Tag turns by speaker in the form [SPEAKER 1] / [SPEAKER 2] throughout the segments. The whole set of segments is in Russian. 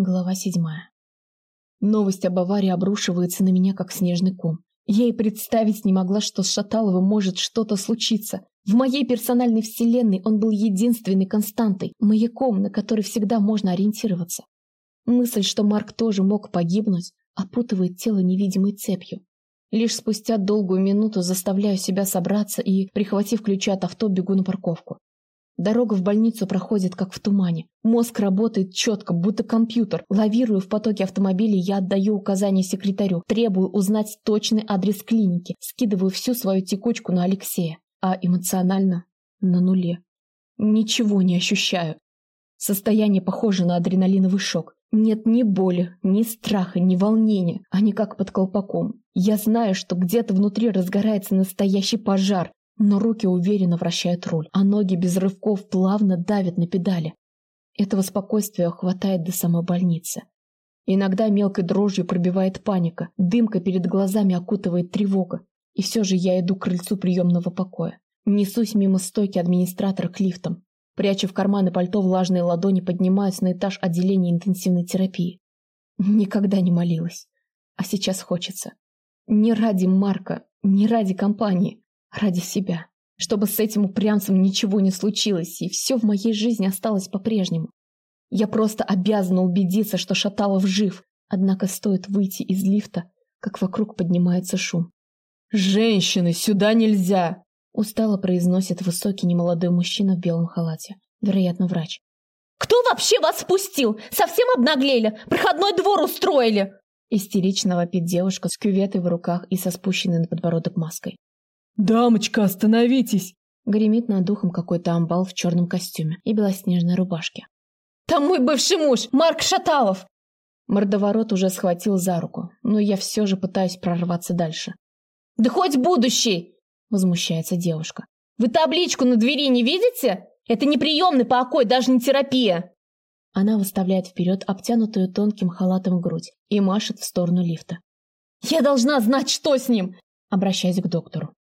[SPEAKER 1] Глава седьмая. Новость об аварии обрушивается на меня, как снежный ком. Я и представить не могла, что с Шаталовым может что-то случиться. В моей персональной вселенной он был единственной константой, маяком, на который всегда можно ориентироваться. Мысль, что Марк тоже мог погибнуть, опутывает тело невидимой цепью. Лишь спустя долгую минуту заставляю себя собраться и, прихватив ключи от авто, бегу на парковку. Дорога в больницу проходит как в тумане. Мозг работает четко, будто компьютер. Лавирую в потоке автомобилей, я отдаю указания секретарю, требую узнать точный адрес клиники, скидываю всю свою текучку на Алексея, а эмоционально на нуле. Ничего не ощущаю. Состояние похоже на адреналиновый шок. Нет ни боли, ни страха, ни волнения. Они как под колпаком. Я знаю, что где-то внутри разгорается настоящий пожар, но руки уверенно вращают руль, а ноги без рывков плавно давят на педали. Этого спокойствия хватает до самой больницы. Иногда мелкой дрожью пробивает паника, дымка перед глазами окутывает тревога. И все же я иду к крыльцу приемного покоя. Несусь мимо стойки администратора к лифтам. Пряча в карманы пальто влажные ладони, поднимаюсь на этаж отделения интенсивной терапии. Никогда не молилась. А сейчас хочется. Не ради Марка, не ради компании, Ради себя. Чтобы с этим упрямцем ничего не случилось, и все в моей жизни осталось по-прежнему. Я просто обязана убедиться, что Шаталов жив. Однако стоит выйти из лифта, как вокруг поднимается шум.
[SPEAKER 2] «Женщины, сюда нельзя!»
[SPEAKER 1] Устало произносит высокий немолодой мужчина в белом халате. Вероятно, врач.
[SPEAKER 3] «Кто вообще вас спустил? Совсем обнаглели? Проходной двор устроили!»
[SPEAKER 1] Истерично вопит девушка с кюветой в руках и со спущенной на подбородок маской.
[SPEAKER 2] «Дамочка, остановитесь!»
[SPEAKER 1] Гремит над духом какой-то амбал в черном костюме и белоснежной рубашке.
[SPEAKER 3] «Там мой бывший муж, Марк Шаталов!»
[SPEAKER 1] Мордоворот уже схватил за руку, но я все же пытаюсь прорваться дальше.
[SPEAKER 3] «Да хоть будущий!» – возмущается девушка. «Вы табличку на двери не видите? Это не приемный покой, даже не терапия!»
[SPEAKER 1] Она выставляет вперед обтянутую тонким халатом грудь и машет в сторону лифта.
[SPEAKER 3] «Я должна знать, что с ним!» – обращаясь к доктору.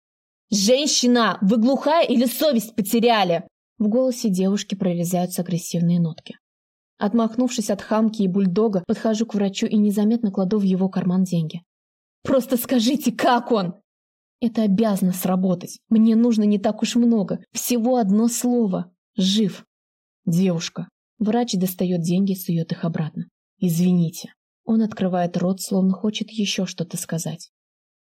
[SPEAKER 3] «Женщина, вы глухая или совесть потеряли?»
[SPEAKER 1] В голосе девушки прорезаются агрессивные нотки. Отмахнувшись от хамки и бульдога, подхожу к врачу и незаметно кладу в его карман деньги.
[SPEAKER 3] «Просто скажите, как он?»
[SPEAKER 1] «Это обязано сработать. Мне нужно не так уж много. Всего одно слово. Жив».
[SPEAKER 2] «Девушка».
[SPEAKER 1] Врач достает деньги и сует их обратно. «Извините». Он открывает рот, словно хочет еще что-то сказать.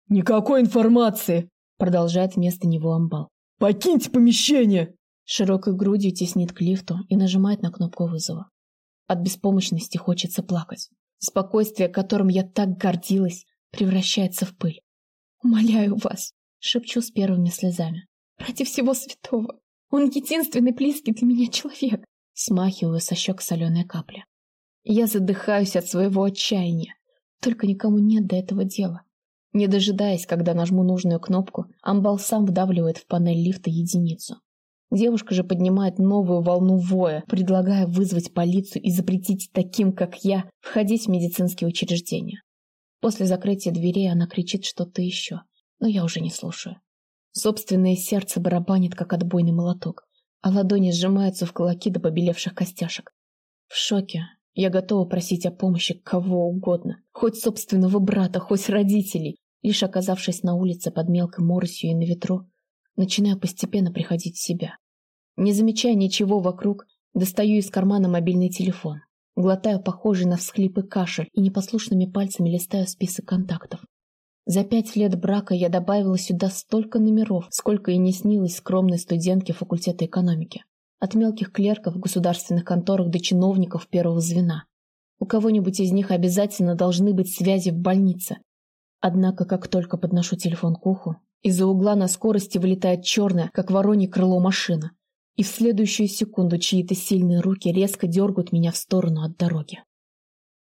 [SPEAKER 2] «Никакой информации!»
[SPEAKER 1] Продолжает вместо него амбал.
[SPEAKER 2] «Покиньте помещение!»
[SPEAKER 1] Широкой грудью теснит к лифту и нажимает на кнопку вызова. От беспомощности хочется плакать. Спокойствие, которым я так гордилась, превращается в пыль. «Умоляю вас!» — шепчу с первыми слезами. «Ради всего святого! Он единственный близкий для меня человек!» Смахиваю со щек соленые капли. Я задыхаюсь от своего отчаяния. Только никому нет до этого дела. Не дожидаясь, когда нажму нужную кнопку, амбал сам вдавливает в панель лифта единицу. Девушка же поднимает новую волну воя, предлагая вызвать полицию и запретить таким, как я, входить в медицинские учреждения. После закрытия дверей она кричит что-то еще, но я уже не слушаю. Собственное сердце барабанит, как отбойный молоток, а ладони сжимаются в кулаки до побелевших костяшек. В шоке я готова просить о помощи кого угодно, хоть собственного брата, хоть родителей, Лишь оказавшись на улице под мелкой моросью и на ветру, начинаю постепенно приходить в себя. Не замечая ничего вокруг, достаю из кармана мобильный телефон, глотаю похожий на всхлипы кашель и непослушными пальцами листаю список контактов. За пять лет брака я добавила сюда столько номеров, сколько и не снилось скромной студентке факультета экономики. От мелких клерков в государственных конторах до чиновников первого звена. У кого-нибудь из них обязательно должны быть связи в больнице, Однако, как только подношу телефон к уху, из-за угла на скорости вылетает черная, как воронье крыло машина, и в следующую секунду чьи-то сильные руки резко дергают меня в сторону от дороги.